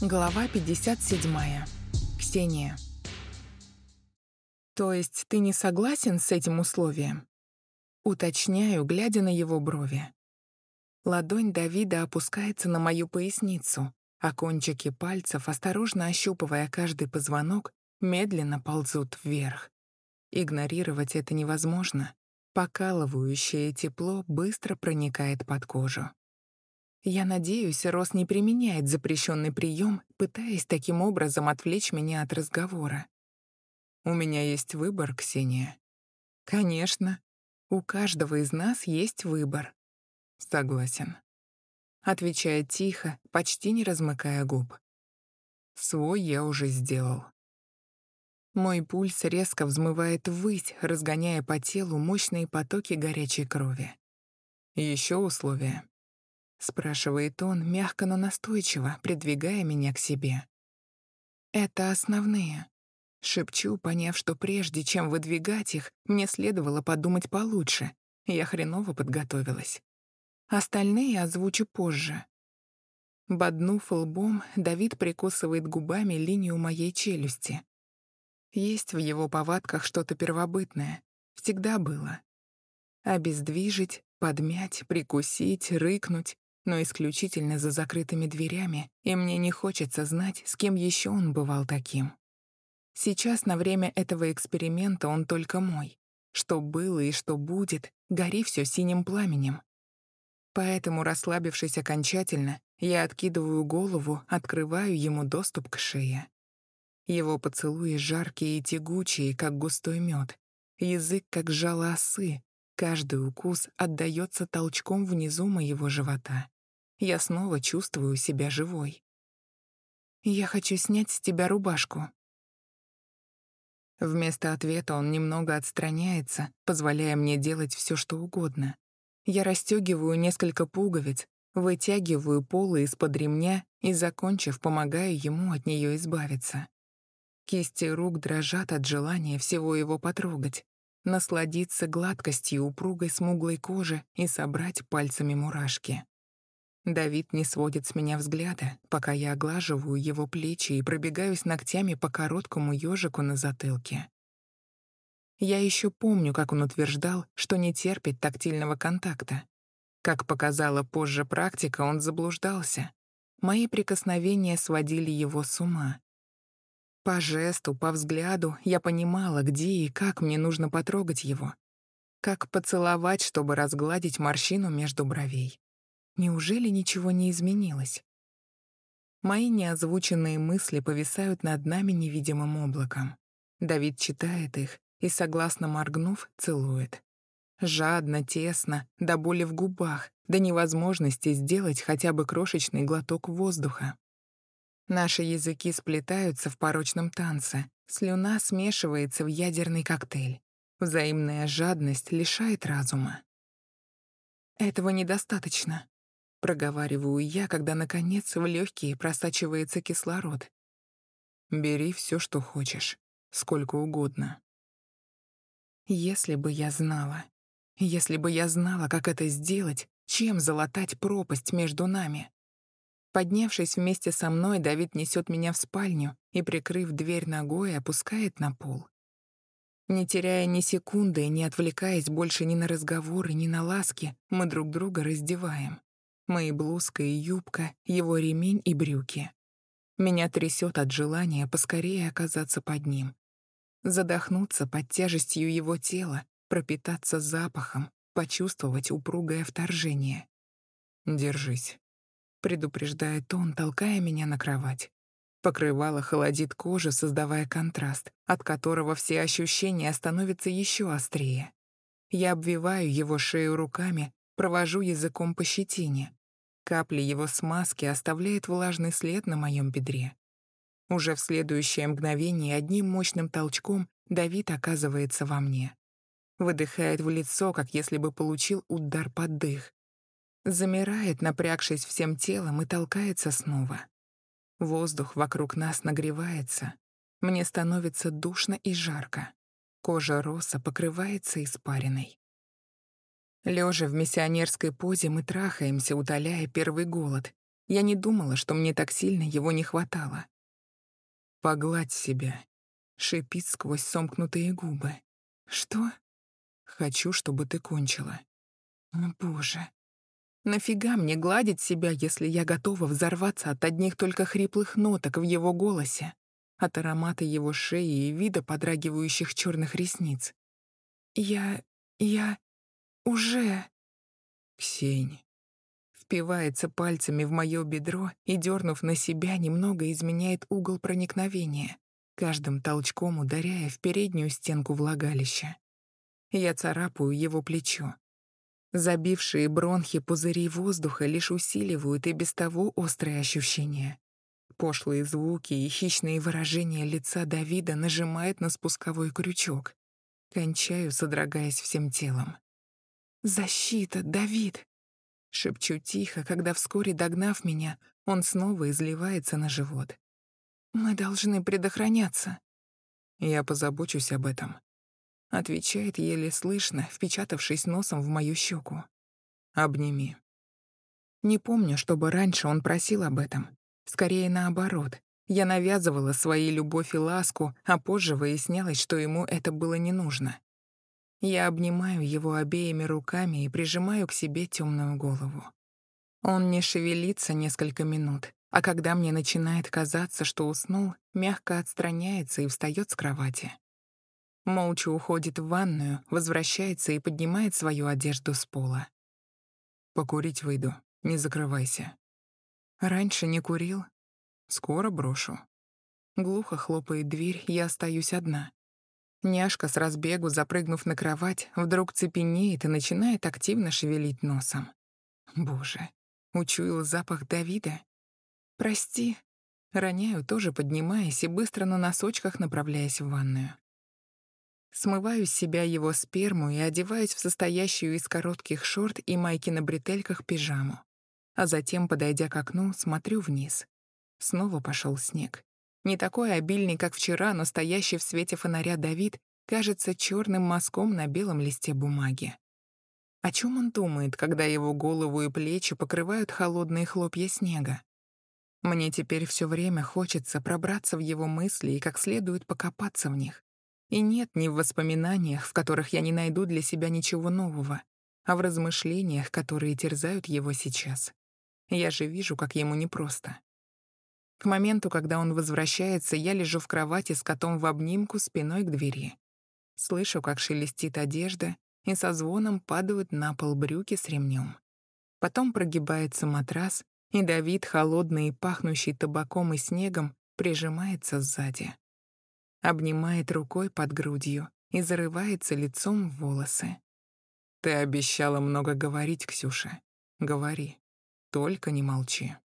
Глава 57. Ксения. То есть ты не согласен с этим условием? Уточняю, глядя на его брови. Ладонь Давида опускается на мою поясницу, а кончики пальцев, осторожно ощупывая каждый позвонок, медленно ползут вверх. Игнорировать это невозможно. Покалывающее тепло быстро проникает под кожу. Я надеюсь, Рос не применяет запрещенный прием, пытаясь таким образом отвлечь меня от разговора. У меня есть выбор, Ксения. Конечно. У каждого из нас есть выбор. Согласен. Отвечает тихо, почти не размыкая губ. Свой я уже сделал. Мой пульс резко взмывает ввысь, разгоняя по телу мощные потоки горячей крови. Еще условия. — спрашивает он, мягко, но настойчиво, придвигая меня к себе. «Это основные». Шепчу, поняв, что прежде чем выдвигать их, мне следовало подумать получше. Я хреново подготовилась. Остальные озвучу позже. Боднув лбом, Давид прикусывает губами линию моей челюсти. Есть в его повадках что-то первобытное. Всегда было. Обездвижить, подмять, прикусить, рыкнуть но исключительно за закрытыми дверями, и мне не хочется знать, с кем еще он бывал таким. Сейчас на время этого эксперимента он только мой. Что было и что будет, гори все синим пламенем. Поэтому, расслабившись окончательно, я откидываю голову, открываю ему доступ к шее. Его поцелуи жаркие и тягучие, как густой мед, язык, как жало осы, каждый укус отдаётся толчком внизу моего живота я снова чувствую себя живой. «Я хочу снять с тебя рубашку». Вместо ответа он немного отстраняется, позволяя мне делать все, что угодно. Я расстегиваю несколько пуговиц, вытягиваю полы из-под ремня и, закончив, помогаю ему от нее избавиться. Кисти рук дрожат от желания всего его потрогать, насладиться гладкостью упругой смуглой кожи и собрать пальцами мурашки. Давид не сводит с меня взгляда, пока я оглаживаю его плечи и пробегаюсь ногтями по короткому ежику на затылке. Я еще помню, как он утверждал, что не терпит тактильного контакта. Как показала позже практика, он заблуждался. Мои прикосновения сводили его с ума. По жесту, по взгляду я понимала, где и как мне нужно потрогать его. Как поцеловать, чтобы разгладить морщину между бровей. Неужели ничего не изменилось? Мои неозвученные мысли повисают над нами невидимым облаком. Давид читает их и, согласно моргнув, целует. Жадно, тесно, до боли в губах, до невозможности сделать хотя бы крошечный глоток воздуха. Наши языки сплетаются в порочном танце, слюна смешивается в ядерный коктейль. Взаимная жадность лишает разума. Этого недостаточно. Проговариваю я, когда, наконец, в легкие просачивается кислород. Бери все, что хочешь, сколько угодно. Если бы я знала, если бы я знала, как это сделать, чем залатать пропасть между нами. Поднявшись вместе со мной, Давид несет меня в спальню и, прикрыв дверь ногой, опускает на пол. Не теряя ни секунды и не отвлекаясь больше ни на разговоры, ни на ласки, мы друг друга раздеваем. Мои блузка и юбка, его ремень и брюки. Меня трясет от желания поскорее оказаться под ним. Задохнуться под тяжестью его тела, пропитаться запахом, почувствовать упругое вторжение. «Держись», — предупреждает он, толкая меня на кровать. Покрывало холодит кожу, создавая контраст, от которого все ощущения становятся еще острее. Я обвиваю его шею руками, провожу языком по щетине. Капли его смазки оставляет влажный след на моем бедре. Уже в следующее мгновение одним мощным толчком Давид оказывается во мне. Выдыхает в лицо, как если бы получил удар под дых. Замирает, напрягшись всем телом, и толкается снова. Воздух вокруг нас нагревается. Мне становится душно и жарко. Кожа роса покрывается испариной. Лежа в миссионерской позе мы трахаемся, утоляя первый голод. Я не думала, что мне так сильно его не хватало. «Погладь себя», — шипит сквозь сомкнутые губы. «Что?» «Хочу, чтобы ты кончила». О, боже. Нафига мне гладить себя, если я готова взорваться от одних только хриплых ноток в его голосе, от аромата его шеи и вида подрагивающих черных ресниц? Я... я... уже... Ксень. Впивается пальцами в мое бедро и, дернув на себя, немного изменяет угол проникновения, каждым толчком ударяя в переднюю стенку влагалища. Я царапаю его плечо. Забившие бронхи пузыри воздуха лишь усиливают и без того острые ощущения. Пошлые звуки и хищные выражения лица Давида нажимают на спусковой крючок. Кончаю, содрогаясь всем телом. «Защита, Давид!» Шепчу тихо, когда вскоре, догнав меня, он снова изливается на живот. «Мы должны предохраняться». «Я позабочусь об этом», — отвечает еле слышно, впечатавшись носом в мою щеку. «Обними». Не помню, чтобы раньше он просил об этом. Скорее наоборот. Я навязывала свои любовь и ласку, а позже выяснялось, что ему это было не нужно. Я обнимаю его обеими руками и прижимаю к себе темную голову. Он не шевелится несколько минут, а когда мне начинает казаться, что уснул, мягко отстраняется и встает с кровати. Молча уходит в ванную, возвращается и поднимает свою одежду с пола. «Покурить выйду, не закрывайся». «Раньше не курил. Скоро брошу». Глухо хлопает дверь, я остаюсь одна. Няшка с разбегу, запрыгнув на кровать, вдруг цепенеет и начинает активно шевелить носом. Боже, учуял запах Давида. «Прости». Роняю, тоже поднимаясь и быстро на носочках направляясь в ванную. Смываю с себя его сперму и одеваюсь в состоящую из коротких шорт и майки на бретельках пижаму. А затем, подойдя к окну, смотрю вниз. Снова пошел снег. Не такой обильный, как вчера, но стоящий в свете фонаря Давид кажется черным мазком на белом листе бумаги. О чем он думает, когда его голову и плечи покрывают холодные хлопья снега? Мне теперь все время хочется пробраться в его мысли и как следует покопаться в них. И нет ни в воспоминаниях, в которых я не найду для себя ничего нового, а в размышлениях, которые терзают его сейчас. Я же вижу, как ему непросто. К моменту, когда он возвращается, я лежу в кровати с котом в обнимку спиной к двери. Слышу, как шелестит одежда, и со звоном падают на пол брюки с ремнем. Потом прогибается матрас, и Давид, холодный и пахнущий табаком и снегом, прижимается сзади. Обнимает рукой под грудью и зарывается лицом в волосы. «Ты обещала много говорить, Ксюша. Говори. Только не молчи».